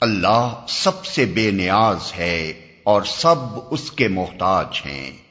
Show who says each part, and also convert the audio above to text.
Speaker 1: اللہ سب سے بے نیاز ہے اور سب اس کے محتاج ہیں۔